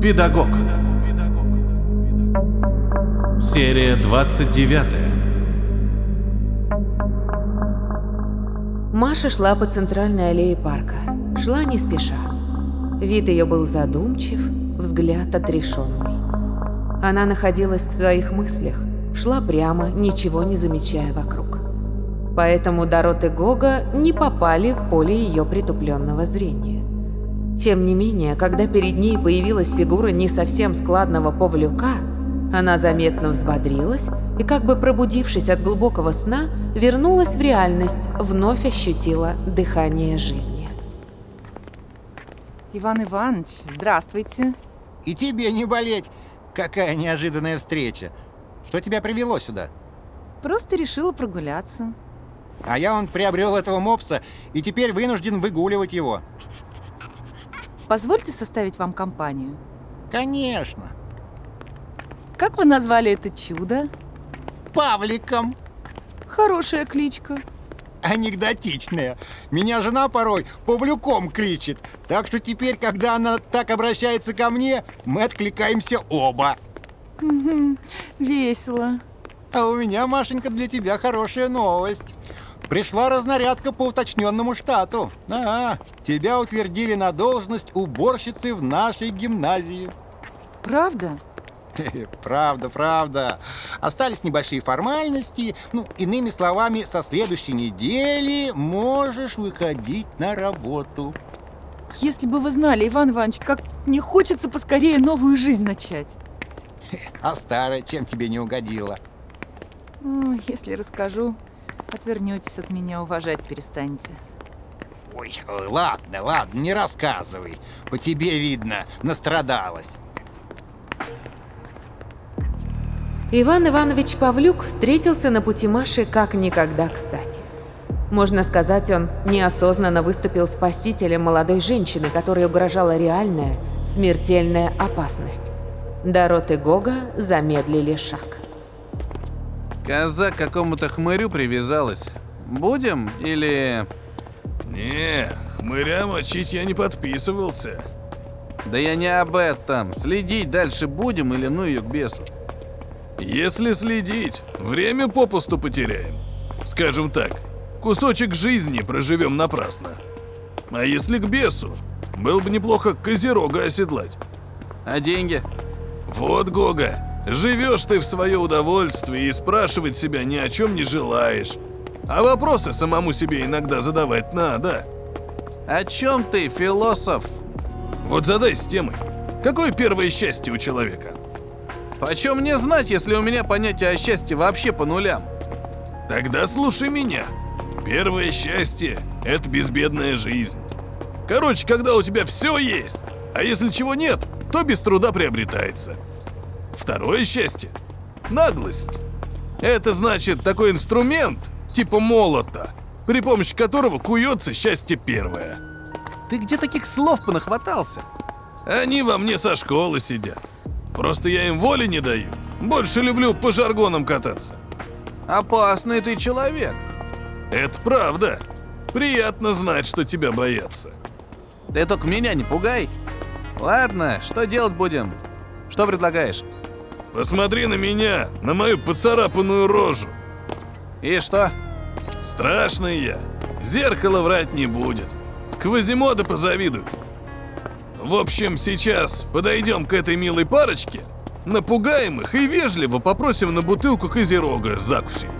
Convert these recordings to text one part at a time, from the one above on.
Педагог. Серия 29. Маша шла по центральной аллее парка. Шла не спеша. Вид ее был задумчив, взгляд отрешенный. Она находилась в своих мыслях, шла прямо, ничего не замечая вокруг. Поэтому Дорот и Гога не попали в поле ее притупленного зрения. Тем не менее, когда перед ней появилась фигура не совсем складного повлюка, она заметно взбодрилась и, как бы пробудившись от глубокого сна, вернулась в реальность, вновь ощутила дыхание жизни. Иван Иванович, здравствуйте. И тебе не болеть! Какая неожиданная встреча! Что тебя привело сюда? Просто решила прогуляться. А я он приобрел этого мопса и теперь вынужден выгуливать его. Позвольте составить вам компанию. Конечно. Как вы назвали это чудо? Павликом. Хорошая кличка. Анекдотичная. Меня жена порой Павлюком кличет. Так что теперь, когда она так обращается ко мне, мы откликаемся оба. Угу, весело. А у меня, Машенька, для тебя хорошая новость. Пришла разнарядка по уточненному штату. Ага, тебя утвердили на должность уборщицы в нашей гимназии. Правда? Правда, правда. Остались небольшие формальности. Ну, иными словами, со следующей недели можешь выходить на работу. Если бы вы знали, Иван Иванович, как мне хочется поскорее новую жизнь начать. А старая чем тебе не угодила? Если расскажу, отвернетесь от меня, уважать перестанете. Ой, ладно, ладно, не рассказывай. По тебе видно, настрадалась. Иван Иванович Павлюк встретился на пути Маши как никогда кстати. Можно сказать, он неосознанно выступил спасителем молодой женщины, которой угрожала реальная, смертельная опасность. Дорот и Гога замедлили шаг. Коза к какому-то хмырю привязалась. Будем или... Не, хмыря мочить я не подписывался. Да я не об этом. Следить дальше будем или ну ее к бесу? Если следить, время попусту потеряем. Скажем так, кусочек жизни проживем напрасно. А если к бесу, было бы неплохо козерога оседлать. А деньги? Вот, Гога, живешь ты в свое удовольствие и спрашивать себя ни о чем не желаешь. А вопросы самому себе иногда задавать надо. О чем ты, философ? Вот задай с темой. Какое первое счастье у человека? Почем мне знать, если у меня понятие о счастье вообще по нулям? Тогда слушай меня. Первое счастье – это безбедная жизнь. Короче, когда у тебя все есть, а если чего нет, то без труда приобретается. Второе счастье – наглость. Это значит такой инструмент, типа молота, при помощи которого куется счастье первое. Ты где таких слов понахватался? Они во мне со школы сидят. Просто я им воли не даю. Больше люблю по жаргонам кататься. Опасный ты человек. Это правда. Приятно знать, что тебя боятся. Ты только меня не пугай. Ладно, что делать будем? Что предлагаешь? Посмотри на меня, на мою поцарапанную рожу. И что? Страшный я. Зеркало врать не будет. Квазимода позавидуй. В общем, сейчас подойдем к этой милой парочке, напугаем их и вежливо попросим на бутылку козерога с закусью.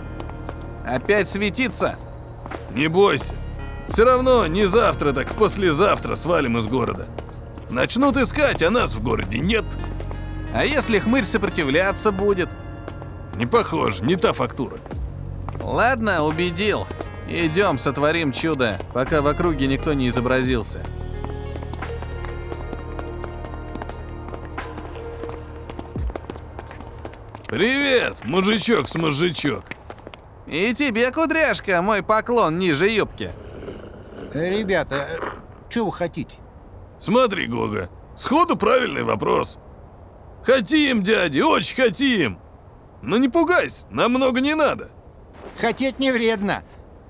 Опять светиться? Не бойся. Все равно не завтра, так послезавтра свалим из города. Начнут искать, а нас в городе нет. А если хмырь сопротивляться будет? Не похоже, не та фактура. Ладно, убедил. Идем, сотворим чудо, пока в округе никто не изобразился. Привет, мужичок с мужичок. И тебе, кудряшка, мой поклон ниже юбки. Э, Ребята, что вы хотите? Смотри, Гога, сходу правильный вопрос. Хотим, дяди, очень хотим. Но не пугайся, нам много не надо. Хотеть не вредно,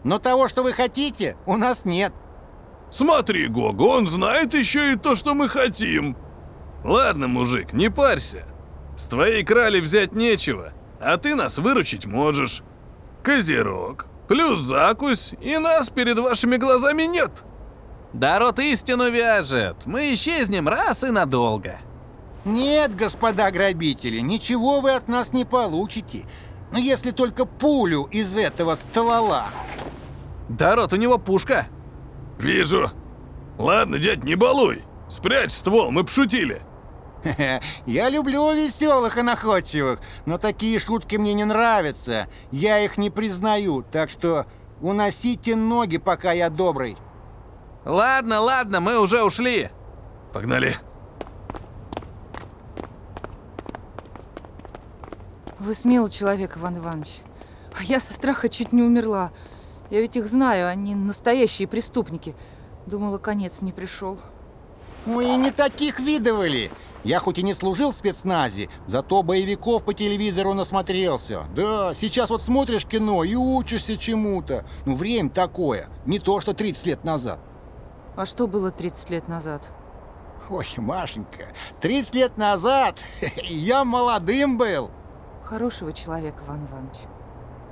но того, что вы хотите, у нас нет. Смотри, Гога, он знает еще и то, что мы хотим. Ладно, мужик, не парься. С твоей крали взять нечего, а ты нас выручить можешь. Козерог, плюс закусь, и нас перед вашими глазами нет. Да рот истину вяжет. Мы исчезнем раз и надолго. Нет, господа грабители, ничего вы от нас не получите. Ну, если только пулю из этого ствола. Да рот, у него пушка. Вижу. Ладно, дядь, не балуй. Спрячь ствол, мы пошутили. Я люблю веселых и находчивых, но такие шутки мне не нравятся. Я их не признаю, так что уносите ноги, пока я добрый. Ладно, ладно, мы уже ушли. Погнали. Вы смелый человек, Иван Иванович. А я со страха чуть не умерла. Я ведь их знаю, они настоящие преступники. Думала, конец мне пришел. Мы и не таких видывали. Я хоть и не служил в спецназе, зато боевиков по телевизору насмотрелся. Да, сейчас вот смотришь кино и учишься чему-то. Ну, время такое, не то что 30 лет назад. А что было 30 лет назад? Ой, Машенька, 30 лет назад я молодым был. Хорошего человека, Иван Иванович.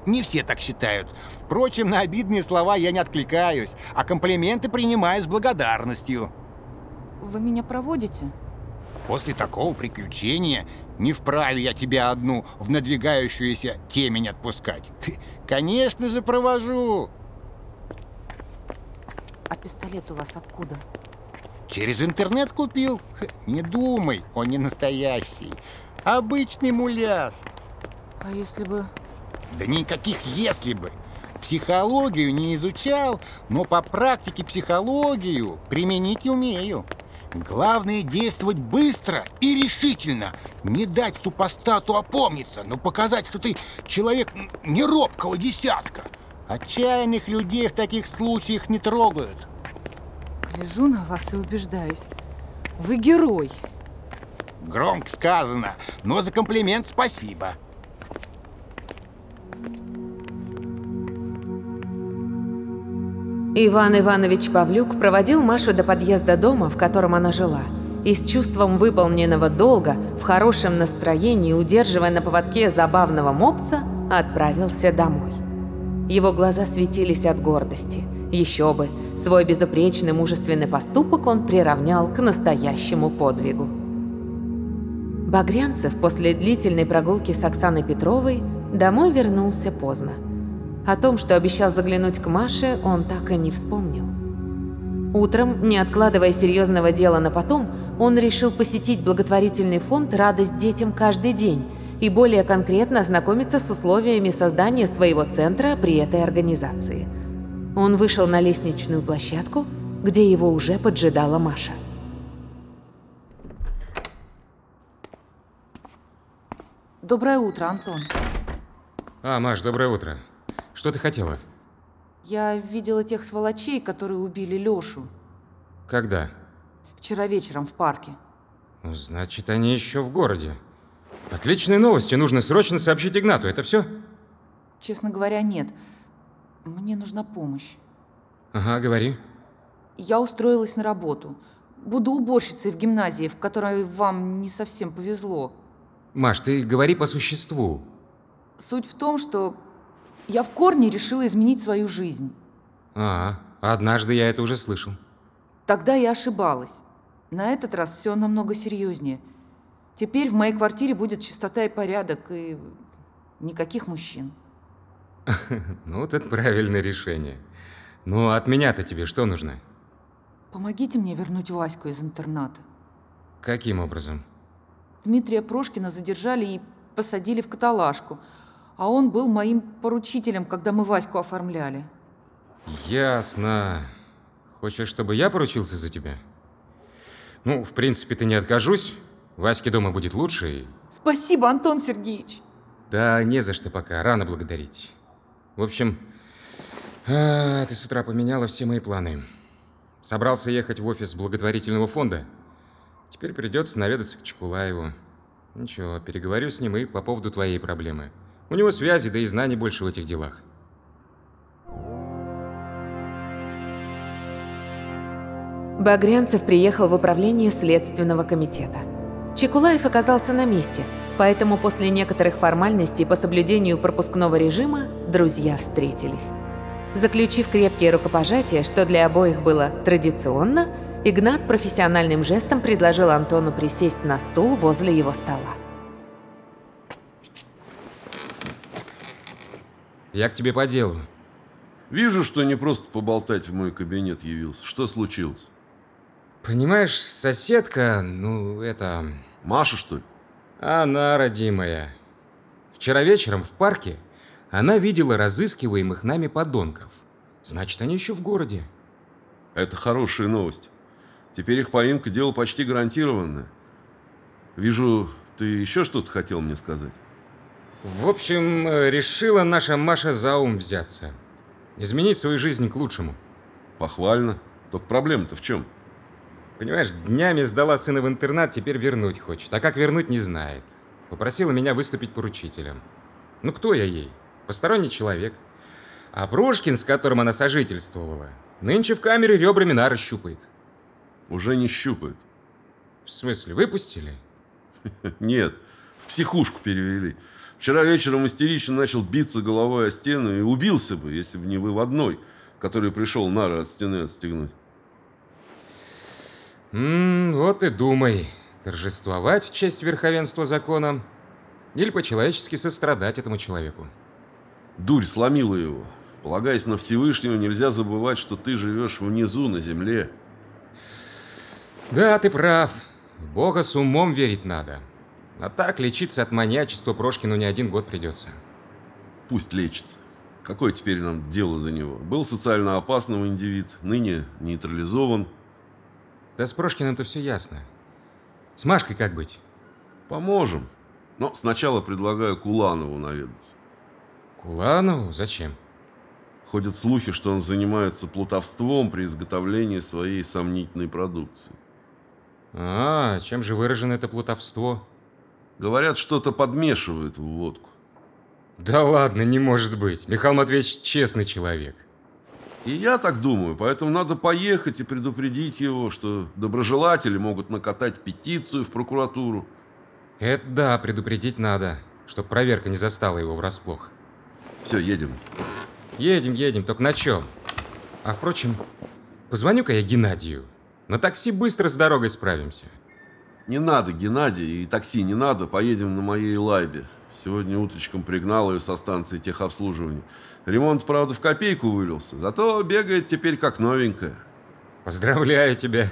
Не все так считают. Впрочем, на обидные слова я не откликаюсь, а комплименты принимаю с благодарностью. Вы меня проводите? После такого приключения не вправе я тебя одну в надвигающуюся темень отпускать. Ты, конечно же, провожу. А пистолет у вас откуда? Через интернет купил? Не думай, он не настоящий. Обычный муляж. А если бы... Да никаких «если бы». Психологию не изучал, но по практике психологию применить умею. Главное действовать быстро и решительно. Не дать супостату опомниться, но показать, что ты человек м, не робкого десятка. Отчаянных людей в таких случаях не трогают. Гляжу на вас и убеждаюсь. Вы герой. Громко сказано, но за комплимент спасибо. Иван Иванович Павлюк проводил Машу до подъезда дома, в котором она жила, и с чувством выполненного долга, в хорошем настроении, удерживая на поводке забавного мопса, отправился домой. Его глаза светились от гордости. Еще бы, свой безупречный мужественный поступок он приравнял к настоящему подвигу. Багрянцев после длительной прогулки с Оксаной Петровой домой вернулся поздно. О том, что обещал заглянуть к Маше, он так и не вспомнил. Утром, не откладывая серьезного дела на потом, он решил посетить благотворительный фонд «Радость детям каждый день» и более конкретно ознакомиться с условиями создания своего центра при этой организации. Он вышел на лестничную площадку, где его уже поджидала Маша. Доброе утро, Антон. А, Маш, доброе утро. Что ты хотела? Я видела тех сволочей, которые убили Лёшу. Когда? Вчера вечером в парке. Ну, значит, они еще в городе. Отличные новости. Нужно срочно сообщить Игнату. Это все? Честно говоря, нет. Мне нужна помощь. Ага, говори. Я устроилась на работу. Буду уборщицей в гимназии, в которой вам не совсем повезло. Маш, ты говори по существу. Суть в том, что я в корне решила изменить свою жизнь. А, однажды я это уже слышал. Тогда я ошибалась. На этот раз все намного серьезнее. Теперь в моей квартире будет чистота и порядок, и никаких мужчин. Ну, это правильное решение. Ну, от меня-то тебе что нужно? Помогите мне вернуть Ваську из интерната. Каким образом? Дмитрия Прошкина задержали и посадили в каталажку, а он был моим поручителем, когда мы Ваську оформляли. Ясно. Хочешь, чтобы я поручился за тебя? Ну, в принципе, ты не откажусь. Ваське дома будет лучше и... Спасибо, Антон Сергеевич. Да не за что пока, рано благодарить. В общем, а, ты с утра поменяла все мои планы. Собрался ехать в офис благотворительного фонда. Теперь придется наведаться к Чекулаеву. Ничего, переговорю с ним и по поводу твоей проблемы. У него связи, да и знаний больше в этих делах. Багрянцев приехал в управление Следственного комитета. Чекулаев оказался на месте, поэтому после некоторых формальностей по соблюдению пропускного режима друзья встретились. Заключив крепкие рукопожатия, что для обоих было традиционно, Игнат профессиональным жестом предложил Антону присесть на стул возле его стола. Я к тебе по делу. Вижу, что не просто поболтать в мой кабинет явился. Что случилось? Понимаешь, соседка, ну, это... Маша, что ли? Она родимая. Вчера вечером в парке она видела разыскиваемых нами подонков. Значит, они еще в городе. Это хорошая новость. Теперь их поимка дело почти гарантированное. Вижу, ты еще что-то хотел мне сказать? В общем, э, решила наша Маша за ум взяться. Изменить свою жизнь к лучшему. Похвально. Только проблема-то в чем? Понимаешь, днями сдала сына в интернат, теперь вернуть хочет. А как вернуть, не знает. Попросила меня выступить поручителем. Ну кто я ей? Посторонний человек. А Прошкин, с которым она сожительствовала, нынче в камере ребрами нары щупает. Уже не щупают. В смысле, выпустили? Нет, в психушку перевели. Вчера вечером истерично начал биться головой о стену и убился бы, если бы не вы в одной, который пришел нары от стены отстегнуть. М, вот и думай, торжествовать в честь верховенства закона или по-человечески сострадать этому человеку. Дурь сломила его. Полагаясь на Всевышнего, нельзя забывать, что ты живешь внизу, на земле. Да, ты прав. В Бога с умом верить надо. А так лечиться от маньячества Прошкину не один год придется. Пусть лечится. Какое теперь нам дело до него? Был социально опасным индивид, ныне нейтрализован. Да с Прошкиным-то все ясно. С Машкой как быть? Поможем. Но сначала предлагаю Куланову наведаться. Куланову? Зачем? Ходят слухи, что он занимается плутовством при изготовлении своей сомнительной продукции. А, чем же выражено это плутовство? Говорят, что-то подмешивают в водку. Да ладно, не может быть. Михаил Матвеевич честный человек. И я так думаю, поэтому надо поехать и предупредить его, что доброжелатели могут накатать петицию в прокуратуру. Это да, предупредить надо, чтоб проверка не застала его врасплох. Все, едем. Едем, едем, только на чем? А впрочем, позвоню-ка я Геннадию. На такси быстро с дорогой справимся. Не надо, Геннадий, и такси не надо, поедем на моей лайбе. Сегодня утречком пригнал ее со станции техобслуживания. Ремонт, правда, в копейку вылился, зато бегает теперь как новенькая. Поздравляю тебя.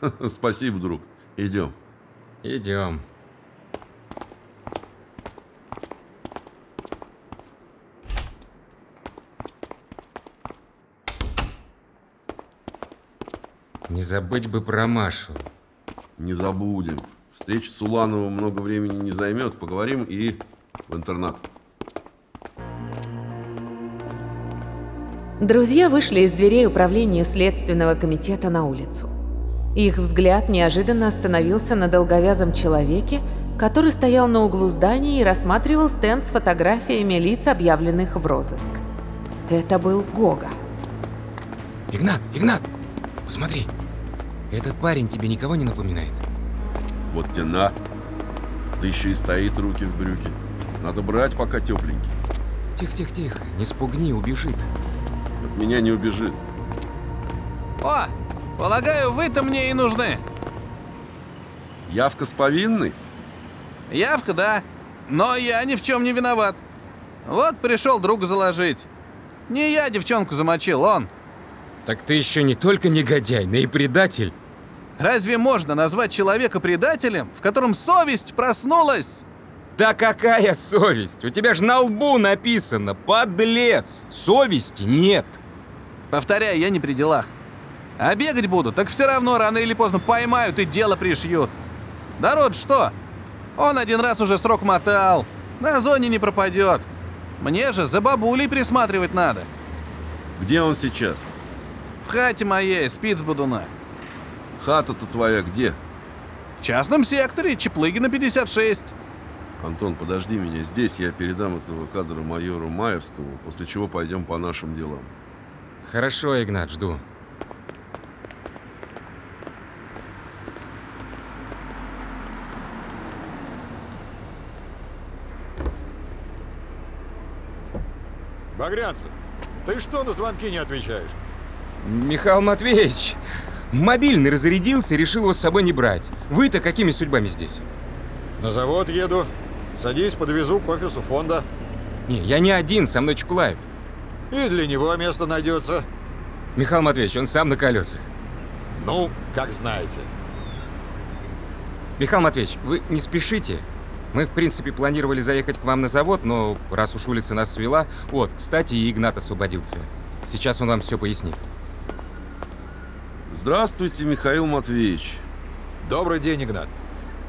Спасибо, друг. Идем. Идем. Не забыть бы про Машу. Не забудем. Встреча с Улановым много времени не займет. Поговорим и в интернат. Друзья вышли из дверей управления Следственного комитета на улицу. Их взгляд неожиданно остановился на долговязом человеке, который стоял на углу здания и рассматривал стенд с фотографиями лиц, объявленных в розыск. Это был Гога. Игнат, Игнат, посмотри. Этот парень тебе никого не напоминает? Вот тебе на. Да еще и стоит руки в брюки. Надо брать, пока тепленький. Тихо, тихо, тихо. Не спугни, убежит. От меня не убежит. О, полагаю, вы-то мне и нужны. Явка с повинной? Явка, да. Но я ни в чем не виноват. Вот пришел друга заложить. Не я девчонку замочил, он. Так ты еще не только негодяй, но и предатель. Разве можно назвать человека предателем, в котором совесть проснулась? Да какая совесть? У тебя же на лбу написано «Подлец». Совести нет. Повторяю, я не при делах. А бегать буду, так все равно рано или поздно поймают и дело пришьют. Да род что? Он один раз уже срок мотал. На зоне не пропадет. Мне же за бабулей присматривать надо. Где он сейчас? Хате моей спит с будуна. Хата-то твоя где? В частном секторе, Чеплыгина 56. Антон, подожди меня здесь, я передам этого кадра майору Маевскому, после чего пойдем по нашим делам. Хорошо, Игнат, жду. Багрянцев, ты что на звонки не отвечаешь? Михаил Матвеевич, мобильный разрядился, решил его с собой не брать. Вы-то какими судьбами здесь? На завод еду. Садись, подвезу к офису фонда. Не, я не один, со мной Чекулаев. И для него место найдется. Михаил Матвеевич, он сам на колесах. Ну, как знаете. Михаил Матвеевич, вы не спешите. Мы, в принципе, планировали заехать к вам на завод, но раз уж улица нас свела... Вот, кстати, и Игнат освободился. Сейчас он вам все пояснит. Здравствуйте, Михаил Матвеевич. Добрый день, Игнат.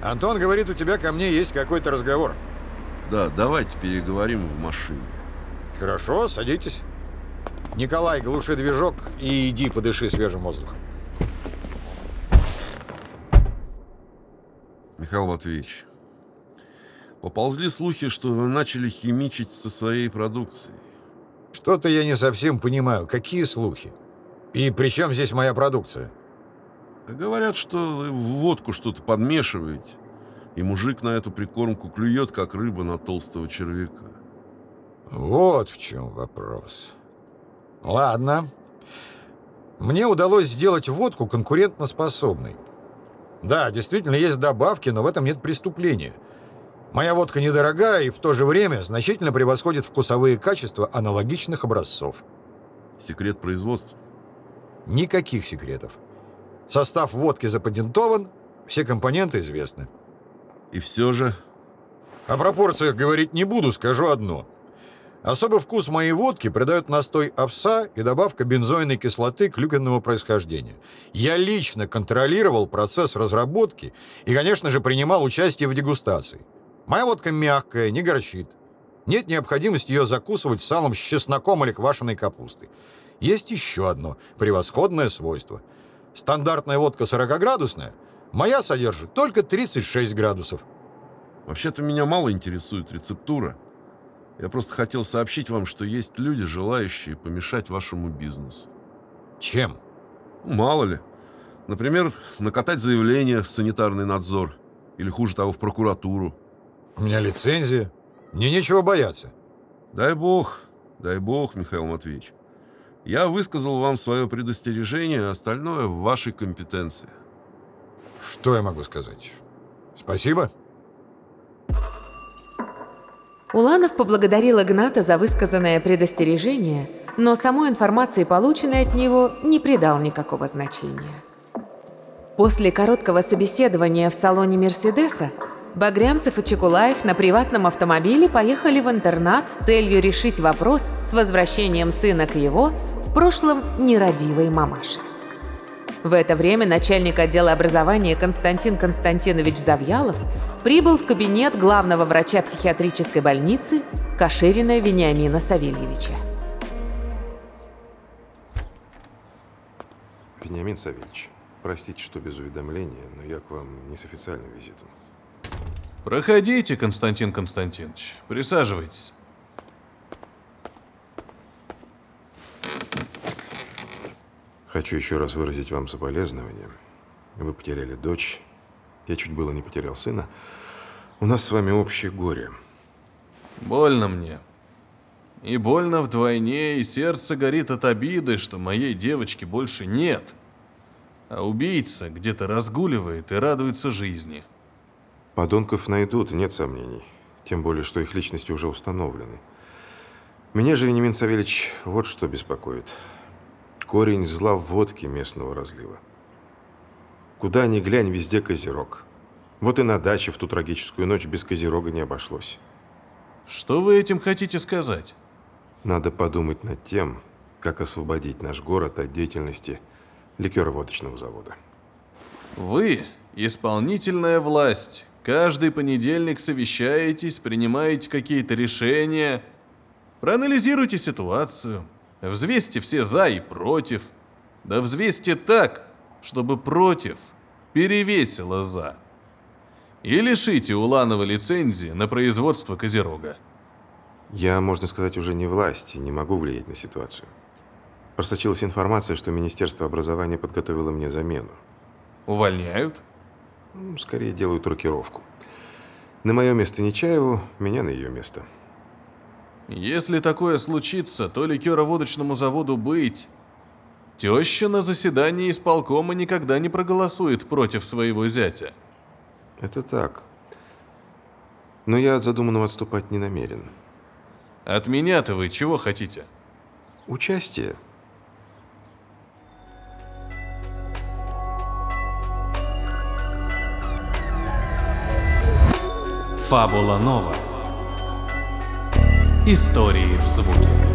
Антон говорит, у тебя ко мне есть какой-то разговор. Да, давайте переговорим в машине. Хорошо, садитесь. Николай, глуши движок и иди подыши свежим воздухом. Михаил Матвеевич, поползли слухи, что вы начали химичить со своей продукцией. Что-то я не совсем понимаю. Какие слухи? И при чем здесь моя продукция? Говорят, что в водку что-то подмешиваете, и мужик на эту прикормку клюет, как рыба на толстого червяка. Вот в чем вопрос. Ладно. Мне удалось сделать водку конкурентоспособной. Да, действительно, есть добавки, но в этом нет преступления. Моя водка недорогая и в то же время значительно превосходит вкусовые качества аналогичных образцов. Секрет производства. Никаких секретов. Состав водки запатентован, все компоненты известны. И все же... О пропорциях говорить не буду, скажу одно. Особый вкус моей водки придает настой овса и добавка бензойной кислоты клюквенного происхождения. Я лично контролировал процесс разработки и, конечно же, принимал участие в дегустации. Моя водка мягкая, не горчит. Нет необходимости ее закусывать салом с чесноком или квашеной капустой. Есть еще одно превосходное свойство. Стандартная водка 40-градусная, моя содержит только 36 градусов. Вообще-то меня мало интересует рецептура. Я просто хотел сообщить вам, что есть люди, желающие помешать вашему бизнесу. Чем? Ну, мало ли. Например, накатать заявление в санитарный надзор. Или, хуже того, в прокуратуру. У меня лицензия. Мне нечего бояться. Дай бог, дай бог, Михаил Матвеевич. Я высказал вам свое предостережение, остальное в вашей компетенции. Что я могу сказать? Спасибо. Уланов поблагодарил Игната за высказанное предостережение, но самой информации, полученной от него, не придал никакого значения. После короткого собеседования в салоне «Мерседеса» Багрянцев и Чекулаев на приватном автомобиле поехали в интернат с целью решить вопрос с возвращением сына к его, прошлом нерадивой мамаше. В это время начальник отдела образования Константин Константинович Завьялов прибыл в кабинет главного врача психиатрической больницы Каширина Вениамина Савельевича. Вениамин Савельевич, простите, что без уведомления, но я к вам не с официальным визитом. Проходите, Константин Константинович. Присаживайтесь. Хочу еще раз выразить вам соболезнования. Вы потеряли дочь. Я чуть было не потерял сына. У нас с вами общее горе. Больно мне. И больно вдвойне, и сердце горит от обиды, что моей девочки больше нет. А убийца где-то разгуливает и радуется жизни. Подонков найдут, нет сомнений. Тем более, что их личности уже установлены. Меня же, Вениамин Савельевич, вот что беспокоит. Корень зла в водке местного разлива. Куда ни глянь, везде козерог. Вот и на даче в ту трагическую ночь без козерога не обошлось. Что вы этим хотите сказать? Надо подумать над тем, как освободить наш город от деятельности ликероводочного завода. Вы – исполнительная власть. Каждый понедельник совещаетесь, принимаете какие-то решения. Проанализируйте ситуацию. Взвесьте все «за» и «против». Да взвесьте так, чтобы «против» перевесило «за». И лишите Уланова лицензии на производство Козерога. Я, можно сказать, уже не власть и не могу влиять на ситуацию. Просочилась информация, что Министерство образования подготовило мне замену. Увольняют? Скорее делают рокировку. На мое место Нечаеву, меня на ее место. Если такое случится, то ликероводочному заводу быть. Теща на заседании исполкома никогда не проголосует против своего зятя. Это так. Но я от задуманного отступать не намерен. От меня-то вы чего хотите? Участие. Фабула Нова. Истории в звуке.